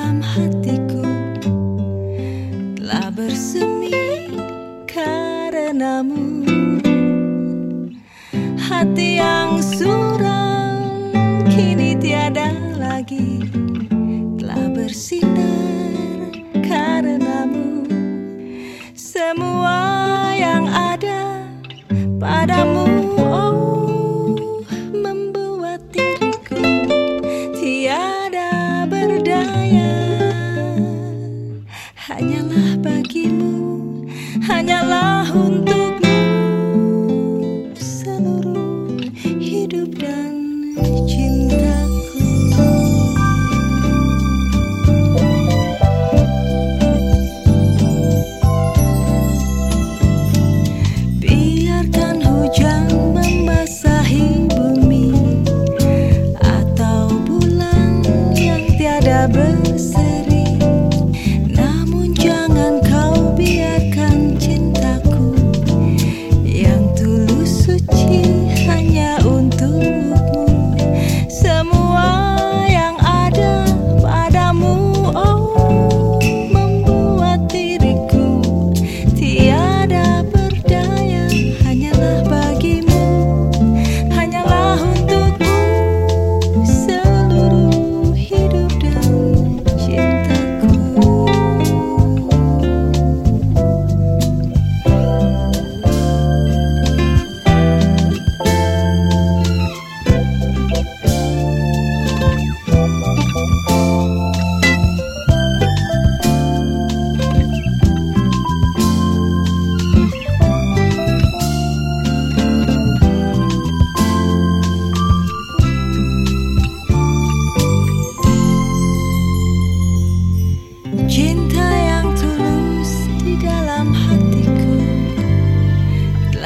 dalam hatiku telah bersemi karenamu. Hati yang suram kini tiada lagi telah bersinar karenamu. Semua yang ada hanyalah untukmu seluruh hidup dan cintaku. Biarkan hujan membasahi bumi atau bulan yang tiada bersih.